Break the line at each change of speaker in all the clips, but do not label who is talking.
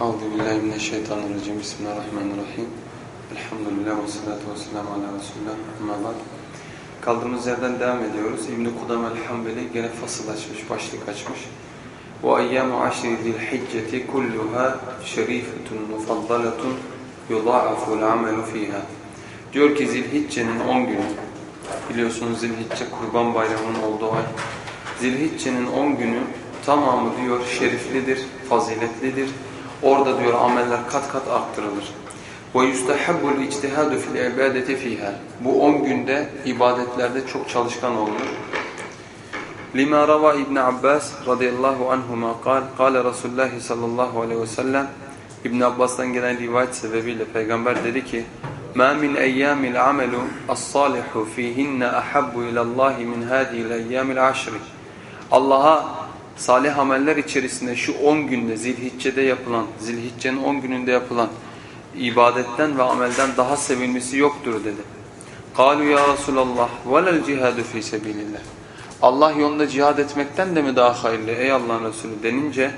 Euzu billahi mineşşeytanirracim. Bismillahirrahmanirrahim. Elhamdülillah ve salatu vesselamü ala Resulullah. Amma. Kaldığımız yerden devam ediyoruz. İbn-i Kudam el-Hanbeli gene fasıl açmış, başlık açmış. Ve ayyamu aşri zilhicceti kulluha şerifetun mufaddaletun yudâ'aful amelu fiha. Diyor ki Zilhicce'nin 10 günü, biliyorsunuz Zilhicce kurban bayramının olduğu ay. Zilhicce'nin 10 günü tamamı diyor şeriflidir, faziletlidir. Orada diyor ameller kat kat arttırılır. Ve yustahabbul ictihadu fil ibadeti fiha. Bu 10 günde ibadetlerde çok çalışkan olunur. Lima rava İbn Abbas radıyallahu anhuma kal kale Resulullah sallallahu aleyhi ve sellem İbn Abbas'tan gelen rivayet sebebiyle peygamber dedi ki: "Ma min eyyamil amelu as-salihu fihinne ahabbu ila Allah min hadihi'l eyyamil ashr." Allah'a salih ameller içerisinde şu 10 günde Zilhicce'de yapılan, Zilhicce'nin 10 gününde yapılan ibadetten ve amelden daha sevilmesi yoktur dedi. قَالُوا ya Resulallah وَلَا الْجِهَادُ ف۪ي سَب۪يلِ Allah yolunda cihad etmekten de mi daha hayırlı ey Allah'ın Resulü denince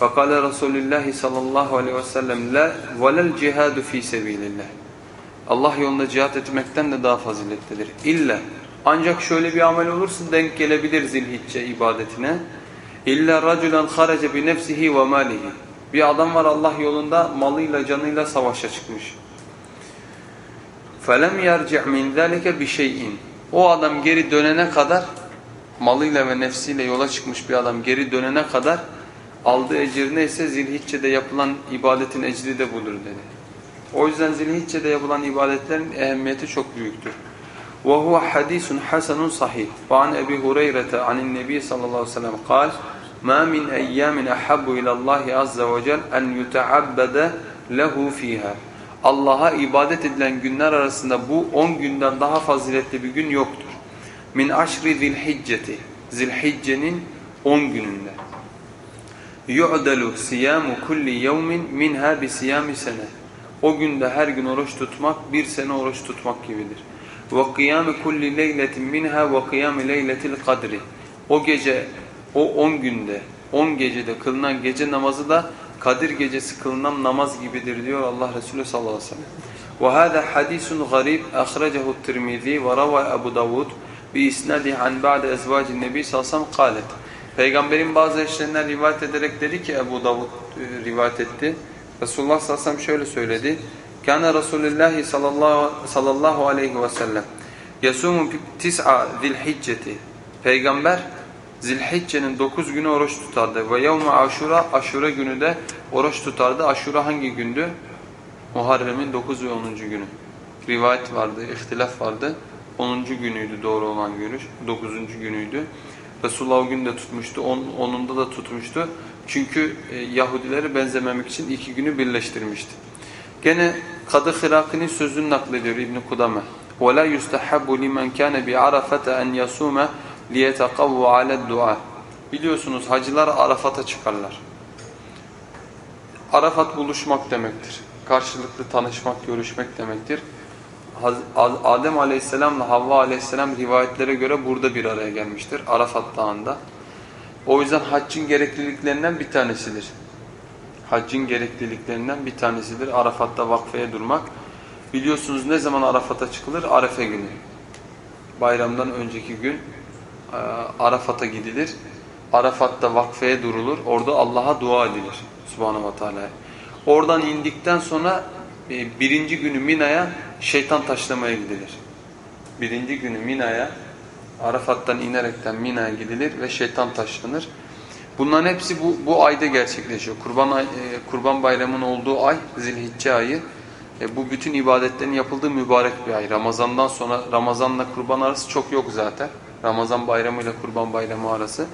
فَقَالَ Resulullah sallallahu aleyhi ve sellem لَا وَلَا الْجِهَادُ ف۪ي سَب۪يلِ Allah yolunda cihad etmekten de daha faziletlidir. İlla ancak şöyle bir amel olursa denk gelebilir zilhicce ibadetine. İlla raculan harace bi nefsihi ve malihi. Bir adam var Allah yolunda malıyla canıyla savaşa çıkmış. Felem yerci' min zalike bi şey'in. O adam geri dönene kadar malıyla ve nefsiyle yola çıkmış bir adam geri dönene kadar aldığı ecir neyse zilhicce'de yapılan ibadetin ecri de budur dedi. O yüzden zilhicce'de yapılan ibadetlerin ehemmiyeti çok büyüktür. وهو حديث حسن صحيح وعن أبي هريرة عن النبي صلى الله عليه وسلم قال ما من أيام أحب إلى الله عز وجل أن يتعبد له فيها Allah'a ibadet edilen günler arasında bu 10 günden daha faziletli bir gün yoktur. Min aşri zilhicceti. Zilhicce'nin 10 gününde. Yu'dalu siyamu kulli yevmin minha bi siyami sene. O günde her gün oruç tutmak bir sene oruç tutmak gibidir. Ve kıyame kulli leyletin minha ve kıyame leyletil kadri. O gece, o 10 günde, 10 gecede kılınan gece namazı da Kadir gecesi kılınan namaz gibidir diyor Allah Resulü sallallahu aleyhi ve sellem. وهذا حديث غريب أخرجه الترمذي وروى أبو داود بإسناده عن بعد أزواج النبي صلى الله عليه وسلم قالت Peygamberin bazı eşlerinden rivayet ederek dedi ki Ebu Davud e, rivayet etti. Resulullah sallallahu aleyhi ve sellem şöyle söyledi. Kana Resulullah sallallahu, sallallahu aleyhi ve sellem yasumu tis'a zilhicceti. Peygamber Zilhicce'nin 9 günü oruç tutardı. Ve yevme aşura, aşura günü de oruç tutardı. Aşura hangi gündü? Muharrem'in 9 ve 10. günü. Rivayet vardı, ihtilaf vardı. 10. günüydü doğru olan görüş. 9. günüydü. Resulullah o gün de tutmuştu. 10'unda da tutmuştu. Çünkü e, Yahudileri benzememek için iki günü birleştirmişti. Gene Kadı Hıraki'nin sözünü naklediyor İbn-i Kudame. وَلَا يُسْتَحَبُّ لِمَنْ كَانَ بِعَرَفَةَ اَنْ يَصُومَ لِيَتَقَوُّ عَلَى الدُّعَى Biliyorsunuz hacılar Arafat'a çıkarlar. Arafat buluşmak demektir. Karşılıklı tanışmak, görüşmek demektir. Adem aleyhisselamla Havva aleyhisselam rivayetlere göre burada bir araya gelmiştir. Arafat dağında. O yüzden haccın gerekliliklerinden bir tanesidir. Haccın gerekliliklerinden bir tanesidir. Arafat'ta vakfeye durmak. Biliyorsunuz ne zaman Arafat'a çıkılır? Arefe günü. Bayramdan önceki gün e, Arafat'a gidilir. Arafat'ta vakfeye durulur. Orada Allah'a dua edilir. Subhanahu ve Teala. Oradan indikten sonra e, birinci günü Mina'ya şeytan taşlamaya gidilir. Birinci günü Mina'ya Arafat'tan inerekten Mina'ya gidilir ve şeytan taşlanır. Bunların hepsi bu, bu ayda gerçekleşiyor. Kurban, ay, e, Kurban bayramının olduğu ay Zilhicce ayı. E, bu bütün ibadetlerin yapıldığı mübarek bir ay. Ramazandan sonra Ramazanla kurban arası çok yok zaten. Ramazan bayramı ile kurban bayramı arası.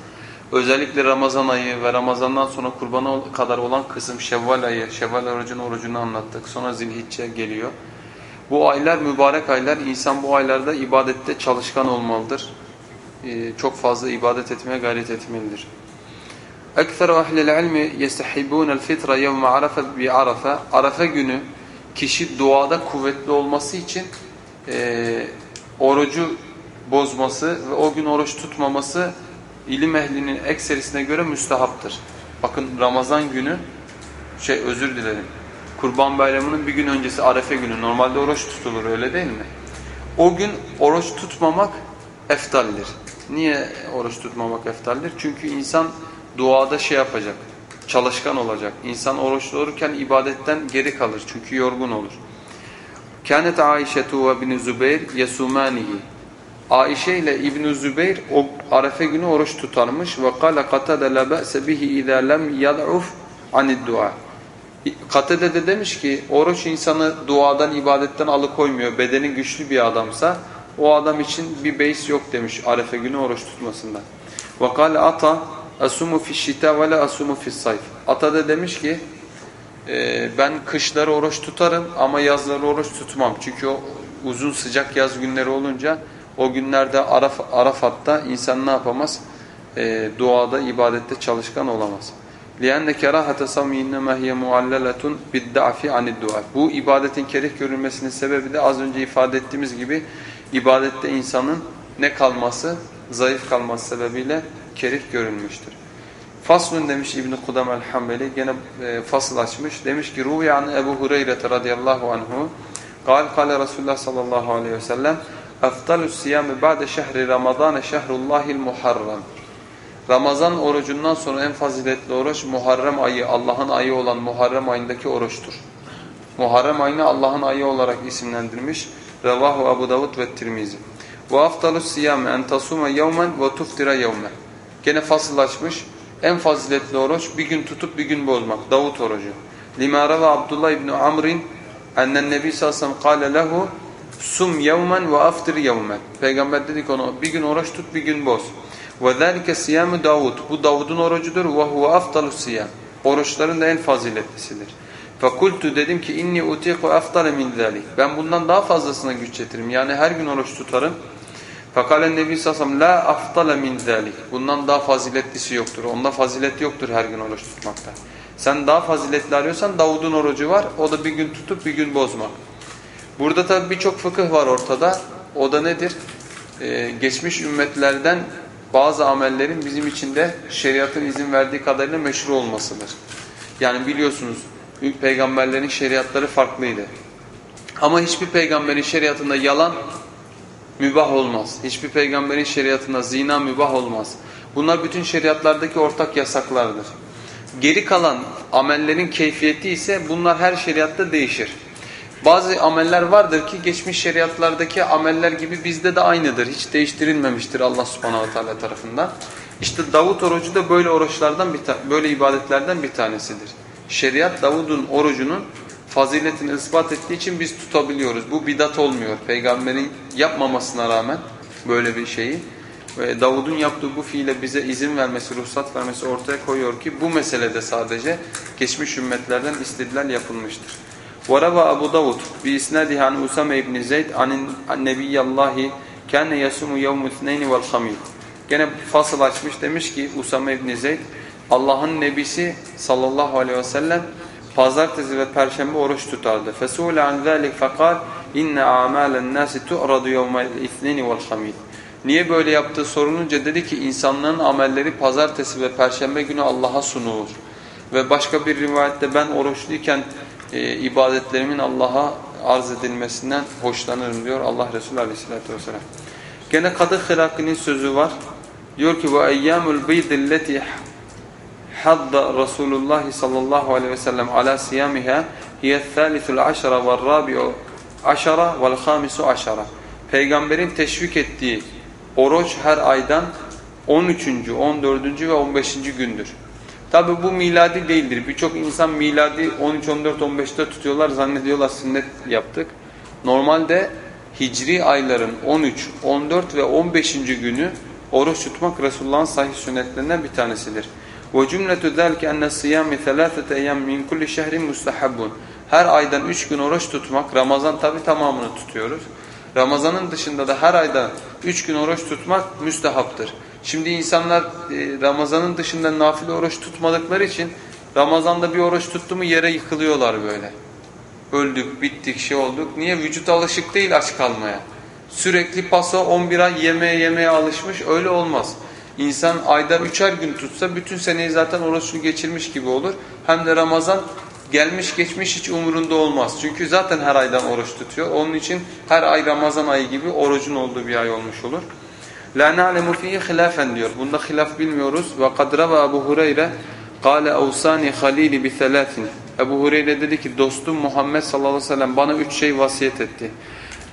Özellikle Ramazan ayı ve Ramazandan sonra kurbana kadar olan kısım Şevval ayı, Şevval orucunun orucunu anlattık. Sonra Zilhicce geliyor. Bu aylar mübarek aylar. İnsan bu aylarda ibadette çalışkan olmalıdır. Ee, çok fazla ibadet etmeye gayret etmelidir. Ekseru ehlil ilmi yestehibûnel fitre yevme arafe bi arafe. Arafe günü kişi duada kuvvetli olması için e, orucu bozması ve o gün oruç tutmaması ilim ehlinin ekserisine göre müstehaptır. Bakın Ramazan günü Şey özür dilerim. Kurban Bayramı'nın bir gün öncesi Arefe günü. Normalde oruç tutulur öyle değil mi? O gün oruç tutmamak eftaldir. Niye oruç tutmamak eftaldir? Çünkü insan duada şey yapacak, çalışkan olacak. İnsan oruçlu olurken ibadetten geri kalır çünkü yorgun olur. Kânet Aişetu ve bin Zübeyr yesumanihi. Aişe ile İbn Zübeyr o Arefe günü oruç tutarmış ve kâle katade la ba'se bihi izâ lem yad'uf anid dua. Katede de demiş ki oruç insanı duadan ibadetten alıkoymuyor. Bedeni güçlü bir adamsa o adam için bir beis yok demiş Arefe günü oruç tutmasında. Ve kâle ata asumu fi şita ve la asumu fi sayf. Ata da demiş ki ben kışları oruç tutarım ama yazları oruç tutmam. Çünkü o uzun sıcak yaz günleri olunca o günlerde Araf, Arafat'ta insan ne yapamaz? E, duada, ibadette çalışkan olamaz. لِيَنَّ كَرَاهَةَ صَوْمِ اِنَّمَا هِيَ مُعَلَّلَةٌ بِالدَّعْفِ عَنِ الدُّعَى Bu ibadetin kerih görülmesinin sebebi de az önce ifade ettiğimiz gibi ibadette insanın ne kalması? Zayıf kalması sebebiyle kerih görülmüştür. Faslun demiş İbn-i Kudam el-Hambeli gene e, fasıl açmış. Demiş ki Ruhiyan Ebu Hureyre radıyallahu anhu قال قال Resulullah sallallahu aleyhi ve sellem Eftalus siyami ba'de şehri Ramazan şehrullahil muharram Ramazan orucundan sonra en faziletli oruç Muharrem ayı, Allah'ın ayı olan Muharrem ayındaki oruçtur. Muharrem ayını Allah'ın ayı olarak isimlendirmiş. Revahu Abu Davud ve Tirmizi. Ve aftalus siyame en tasuma yevmen ve tuftira yevmen. Gene fasıllaşmış. En faziletli oruç bir gün tutup bir gün bozmak. Davut orucu. Lima reva Abdullah ibn Amr'in ennen nebi sallallahu aleyhi ve sellem kâle lehu Sum yevmen ve aftir yevmen. Peygamber dedi ki ona bir gün oruç tut bir gün boz. Ve zelike siyamu Davud. Bu Davud'un orucudur. Ve huve aftalu siyam. Oruçların da en faziletlisidir. Fakultu dedim ki inni utiku aftale min zalik. Ben bundan daha fazlasına güç yetiririm. Yani her gün oruç tutarım. Fakale Nebi Sassam la aftale min zalik. Bundan daha faziletlisi yoktur. Onda fazilet yoktur her gün oruç tutmakta. Sen daha faziletli arıyorsan Davud'un orucu var. O da bir gün tutup bir gün bozmak. Burada tabi birçok fıkıh var ortada. O da nedir? Ee, geçmiş ümmetlerden bazı amellerin bizim için de şeriatın izin verdiği kadarıyla meşru olmasıdır. Yani biliyorsunuz peygamberlerin şeriatları farklıydı. Ama hiçbir peygamberin şeriatında yalan mübah olmaz. Hiçbir peygamberin şeriatında zina mübah olmaz. Bunlar bütün şeriatlardaki ortak yasaklardır. Geri kalan amellerin keyfiyeti ise bunlar her şeriatta değişir. Bazı ameller vardır ki geçmiş şeriatlardaki ameller gibi bizde de aynıdır. Hiç değiştirilmemiştir Allah subhanahu teala tarafından. İşte Davut orucu da böyle oruçlardan bir böyle ibadetlerden bir tanesidir. Şeriat Davud'un orucunun faziletini ispat ettiği için biz tutabiliyoruz. Bu bidat olmuyor. Peygamberin yapmamasına rağmen böyle bir şeyi ve Davud'un yaptığı bu fiile bize izin vermesi, ruhsat vermesi ortaya koyuyor ki bu meselede sadece geçmiş ümmetlerden istidlal yapılmıştır. وروى أبو داود بإسناده عن أسامة بن زيد عن النبي الله كان يسوم يوم الاثنين والخميس Gene fasıl açmış demiş ki Usame İbni Zeyd Allah'ın nebisi sallallahu aleyhi ve sellem pazartesi ve perşembe oruç tutardı. Fesule an zalik fakal inne amalen nasi tu'radu yevmel ithnin vel hamis. Niye böyle yaptığı sorulunca dedi ki insanların amelleri pazartesi ve perşembe günü Allah'a sunulur. Ve başka bir rivayette ben oruçluyken e, ibadetlerimin Allah'a arz edilmesinden hoşlanırım diyor Allah Resulü Aleyhisselatü Vesselam. Gene Kadı Hıraki'nin sözü var. Diyor ki ve eyyamul beydilleti hadda Resulullah sallallahu aleyhi ve sellem ala siyamiha hiye thalithu aşara ve rabi'u aşara vel hamisu aşara. Peygamberin teşvik ettiği oruç her aydan 13. 14. ve 15. gündür. Tabi bu miladi değildir. Birçok insan miladi 13, 14, 15'te tutuyorlar zannediyorlar sünnet yaptık. Normalde hicri ayların 13, 14 ve 15. günü oruç tutmak Resulullah'ın sahih sünnetlerinden bir tanesidir. Cümletu zalike enne siyami thalathat eyyam min kulli şehrin mustahabun. Her aydan 3 gün oruç tutmak, Ramazan tabi tamamını tutuyoruz. Ramazanın dışında da her ayda 3 gün oruç tutmak müstehaptır. Şimdi insanlar e, Ramazanın dışında nafile oruç tutmadıkları için Ramazan'da bir oruç tuttu mu yere yıkılıyorlar böyle. Öldük, bittik, şey olduk. Niye? Vücut alışık değil aç kalmaya. Sürekli paso 11 ay yemeğe yemeye alışmış öyle olmaz. İnsan ayda üçer gün tutsa bütün seneyi zaten oruçlu geçirmiş gibi olur. Hem de Ramazan gelmiş geçmiş hiç umurunda olmaz. Çünkü zaten her aydan oruç tutuyor. Onun için her ay Ramazan ayı gibi orucun olduğu bir ay olmuş olur. La na'lemu fihi hilafen diyor. Bunda hilaf bilmiyoruz. Ve kad rava Ebu Hureyre Kale avsani halili bi thalathin. Ebu Hureyre dedi ki dostum Muhammed sallallahu aleyhi ve sellem bana üç şey vasiyet etti.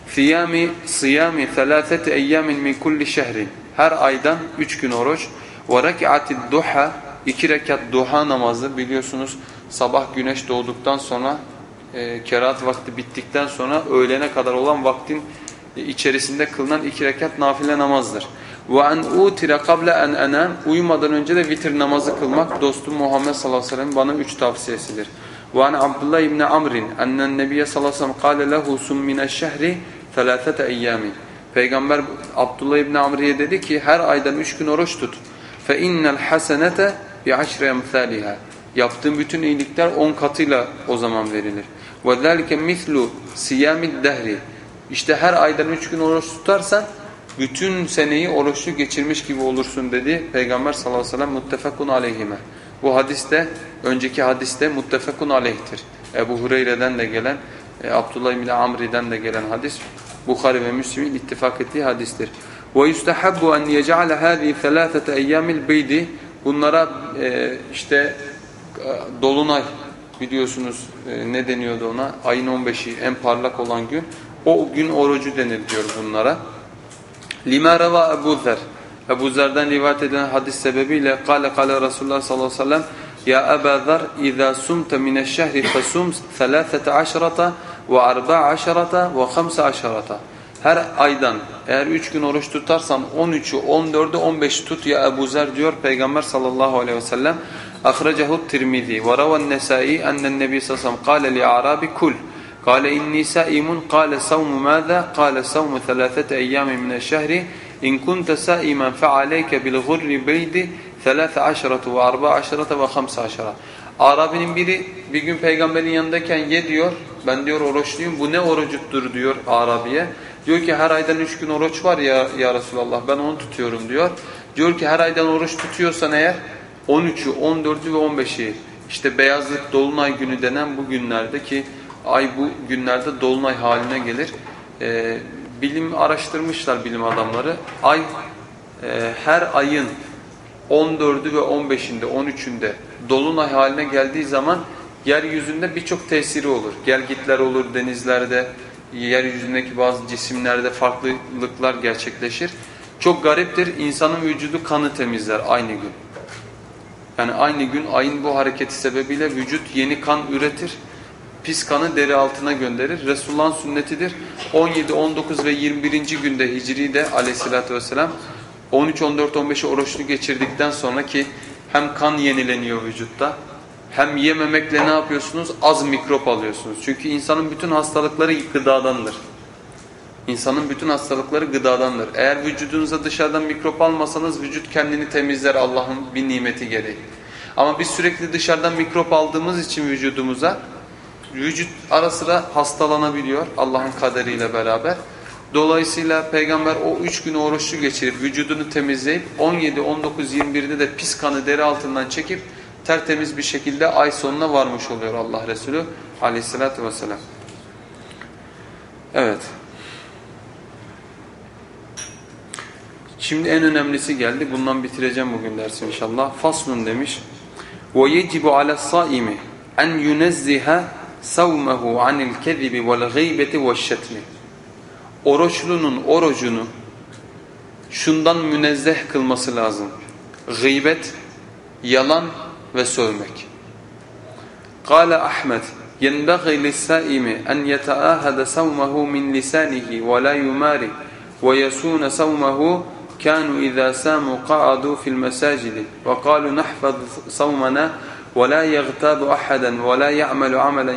Siyami siyami thalathati eyyamin min kulli şehrin. Her aydan üç gün oruç. Ve rek'atid duha iki rekat duha namazı biliyorsunuz sabah güneş doğduktan sonra e, kerahat vakti bittikten sonra öğlene kadar olan vaktin içerisinde kılınan iki rekat nafile namazdır. Ve en utire kable en enem uyumadan önce de vitir namazı kılmak dostum Muhammed sallallahu aleyhi ve sellem bana üç tavsiyesidir. Ve en Abdullah ibn Amr'in ennen nebiye sallallahu aleyhi ve sellem kâle lehu sum mineşşehri felâfete eyyamin. Peygamber Abdullah ibn Amr'ye dedi ki her aydan üç gün oruç tut. Fe innel hasenete bi aşre emthaliha. Yaptığın bütün iyilikler on katıyla o zaman verilir. Ve zâlike mislu siyamid dehri. İşte her aydan üç gün oruç tutarsan bütün seneyi oruçlu geçirmiş gibi olursun dedi Peygamber sallallahu aleyhi ve sellem muttefakun aleyhime. Bu hadiste önceki hadiste muttefakun aleyhtir. Ebu Hureyre'den de gelen e, Abdullah bin Amri'den de gelen hadis Bukhari ve Müslim'in ittifak ettiği hadistir. Yustahabbu en yec'ale hâzî thelâthete eyyâmil beydi bunlara e, işte e, dolunay biliyorsunuz e, ne deniyordu ona ayın 15'i en parlak olan gün o gün orucu denir diyor bunlara. Lima rava Ebu Zer. Ebu Zer'den rivayet edilen hadis sebebiyle kâle kâle Resulullah sallallahu aleyhi ve sellem Ya Ebu Zer اِذَا سُمْتَ مِنَ الشَّهْرِ فَسُمْ ثَلَاثَةَ عَشَرَةَ وَاَرْبَعَ عَشَرَةَ وَخَمْسَ عَشَرَةَ Her aydan eğer üç gün oruç tutarsan 13'ü, 14'ü, 15'i tut ya Ebu Zer diyor Peygamber sallallahu aleyhi ve sellem. Ahracahu Tirmizi ve ravan Nesai ennen Nebi sallallahu aleyhi ve Kale inni saimun kale savmu mâzâ kale savmu thalâthete eyyâmin mineşşehri in kunte saimen fealeyke bil gurri beydi thelâthe aşaratu ve arba aşarata ve hamsa aşara. Arabinin biri bir gün peygamberin yanındayken ye diyor. Ben diyor oruçluyum. Bu ne orucuttur diyor Arabi'ye. Diyor ki her aydan üç gün oruç var ya, ya Resulallah ben onu tutuyorum diyor. Diyor ki her aydan oruç tutuyorsan eğer 13'ü, 14'ü ve 15'i işte beyazlık dolunay günü denen bu günlerde ki ay bu günlerde dolunay haline gelir. Ee, bilim araştırmışlar bilim adamları. Ay e, her ayın 14'ü ve 15'inde, 13'ünde dolunay haline geldiği zaman yeryüzünde birçok tesiri olur. Gelgitler olur denizlerde, yeryüzündeki bazı cisimlerde farklılıklar gerçekleşir. Çok gariptir. insanın vücudu kanı temizler aynı gün. Yani aynı gün ayın bu hareketi sebebiyle vücut yeni kan üretir pis kanı deri altına gönderir. Resulullah'ın sünnetidir. 17, 19 ve 21. günde Hicri'de aleyhissalatü vesselam 13, 14, 15'i oruçlu geçirdikten sonra ki hem kan yenileniyor vücutta hem yememekle ne yapıyorsunuz? Az mikrop alıyorsunuz. Çünkü insanın bütün hastalıkları gıdadandır. İnsanın bütün hastalıkları gıdadandır. Eğer vücudunuza dışarıdan mikrop almasanız vücut kendini temizler Allah'ın bir nimeti gereği. Ama biz sürekli dışarıdan mikrop aldığımız için vücudumuza vücut ara sıra hastalanabiliyor Allah'ın kaderiyle beraber. Dolayısıyla peygamber o üç günü oruçlu geçirip vücudunu temizleyip 17, 19, 21'de de pis kanı deri altından çekip tertemiz bir şekilde ay sonuna varmış oluyor Allah Resulü aleyhissalatü vesselam. Evet. Şimdi en önemlisi geldi. Bundan bitireceğim bugün dersi inşallah. Faslun demiş. وَيَجِبُ عَلَى الصَّائِمِ اَنْ يُنَزِّهَ savmehu anil kezibi vel gıybeti veşşetmi. Oruçlunun orucunu şundan münezzeh kılması lazım. Gıybet, yalan ve sövmek. Kale Ahmet ينبغي للسائم أن يتآهد صومه من لسانه ولا يماري ويسون صومه كانوا إذا ساموا قعدوا في المساجد وقالوا نحفظ صومنا ولا يغتاب أحدا ولا يعمل عملا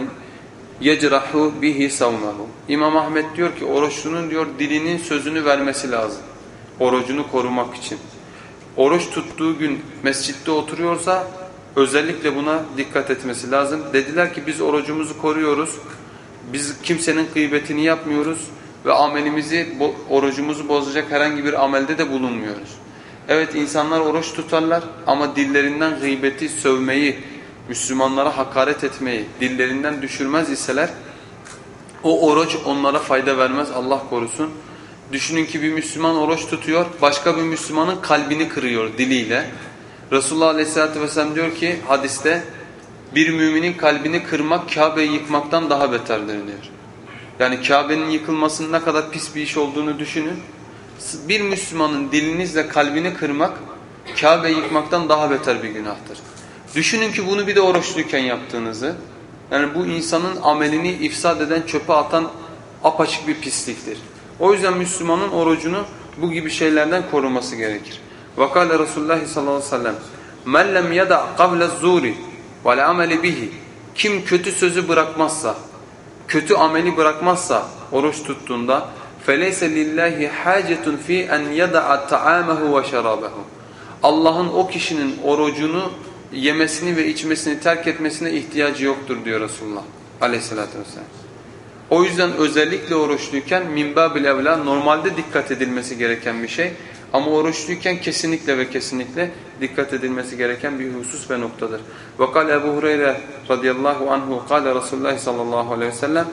يجرح bihi savmahu. İmam Ahmet diyor ki oruçlunun diyor dilinin sözünü vermesi lazım. Orucunu korumak için. Oruç tuttuğu gün mescitte oturuyorsa özellikle buna dikkat etmesi lazım. Dediler ki biz orucumuzu koruyoruz. Biz kimsenin gıybetini yapmıyoruz ve amelimizi, orucumuzu bozacak herhangi bir amelde de bulunmuyoruz. Evet insanlar oruç tutarlar ama dillerinden gıybeti, sövmeyi, Müslümanlara hakaret etmeyi dillerinden düşürmez iseler o oruç onlara fayda vermez Allah korusun. Düşünün ki bir Müslüman oruç tutuyor, başka bir Müslümanın kalbini kırıyor diliyle. Resulullah Aleyhisselatü Vesselam diyor ki hadiste bir müminin kalbini kırmak Kabe'yi yıkmaktan daha beterdir diyor. Yani Kabe'nin yıkılmasının ne kadar pis bir iş olduğunu düşünün. Bir Müslümanın dilinizle kalbini kırmak Kabe'yi yıkmaktan daha beter bir günahtır. Düşünün ki bunu bir de oruçluyken yaptığınızı. Yani bu insanın amelini ifsad eden, çöpe atan apaçık bir pisliktir. O yüzden Müslümanın orucunu bu gibi şeylerden koruması gerekir. Vakale Resulullah sallallahu aleyhi ve sellem lem yeda kavle zuri ve ameli bihi Kim kötü sözü bırakmazsa, kötü ameli bırakmazsa oruç tuttuğunda فَلَيْسَ لِلّٰهِ حَاجَةٌ ف۪ي اَنْ يَدَعَ طَعَامَهُ وَشَرَابَهُ Allah'ın o kişinin orucunu yemesini ve içmesini terk etmesine ihtiyacı yoktur diyor Resulullah aleyhissalatü vesselam. O yüzden özellikle oruçluyken minbabil evla normalde dikkat edilmesi gereken bir şey. Ama oruçluyken kesinlikle ve kesinlikle dikkat edilmesi gereken bir husus ve noktadır. Ve kal Ebu Hureyre radıyallahu anhu kâle Resulullah sallallahu aleyhi ve sellem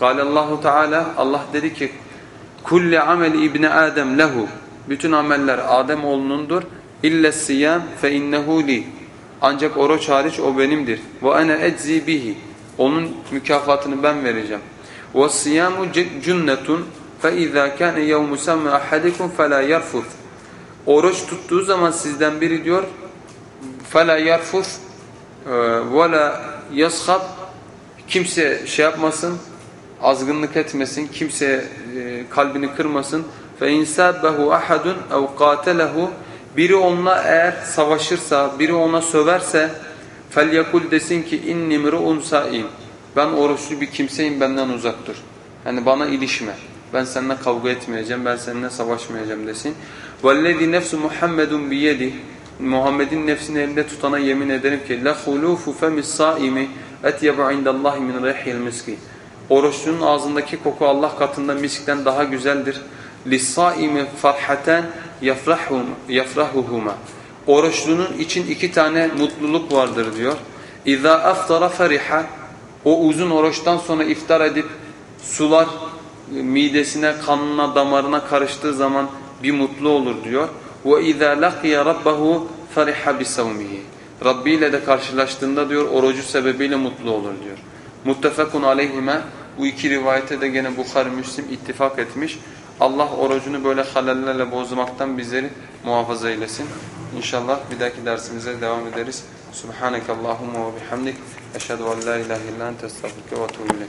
kâle Allahu Teala Allah dedi ki Kulle amel ibni Adem lehu. Bütün ameller Adem oğlunundur. İlle siyam fe innehu li. Ancak oruç hariç o benimdir. Ve ene eczi bihi. Onun mükafatını ben vereceğim. Ve siyamu cünnetun fe izâ kâne yevmü semme ahadikum fe la yarfuz. Oruç tuttuğu zaman sizden biri diyor fe la yarfuz e, ve la yashab kimse şey yapmasın azgınlık etmesin, kimse e, kalbini kırmasın. فَاِنْ سَابَّهُ اَحَدٌ اَوْ قَاتَلَهُ Biri onunla eğer savaşırsa, biri ona söverse فَلْيَقُلْ desin ki اِنِّ مِرُؤُنْ سَائِمْ Ben oruçlu bir kimseyim benden uzak dur. Yani bana ilişme. Ben seninle kavga etmeyeceğim, ben seninle savaşmayacağım desin. وَالَّذِي نَفْسُ مُحَمَّدٌ بِيَدِهِ Muhammed'in nefsini elinde tutana yemin ederim ki لَخُلُوفُ فَمِ الصَّائِمِ اَتْيَبُ عِنْدَ اللّٰهِ مِنْ رَيْحِ الْمِسْكِ Oruçlunun ağzındaki koku Allah katında miskten daha güzeldir. لِلصَّائِمِ فَرْحَةً يَفْرَحُهُمَا Oruçlunun için iki tane mutluluk vardır diyor. اِذَا أَفْطَرَ فَرِحَ O uzun oruçtan sonra iftar edip sular midesine, kanına, damarına karıştığı zaman bir mutlu olur diyor. وَاِذَا لَقِيَ رَبَّهُ فَرِحَ بِسَوْمِهِ Rabbi ile de karşılaştığında diyor orucu sebebiyle mutlu olur diyor. Muttefakun aleyhime bu iki rivayete de gene Bukhari Müslim ittifak etmiş. Allah orucunu böyle halallerle bozmaktan bizleri muhafaza eylesin. İnşallah bir dahaki dersimize devam ederiz. Subhaneke Allahumma ve bihamdik. Eşhedü en la ilahe illa ente estağfurke ve etûbü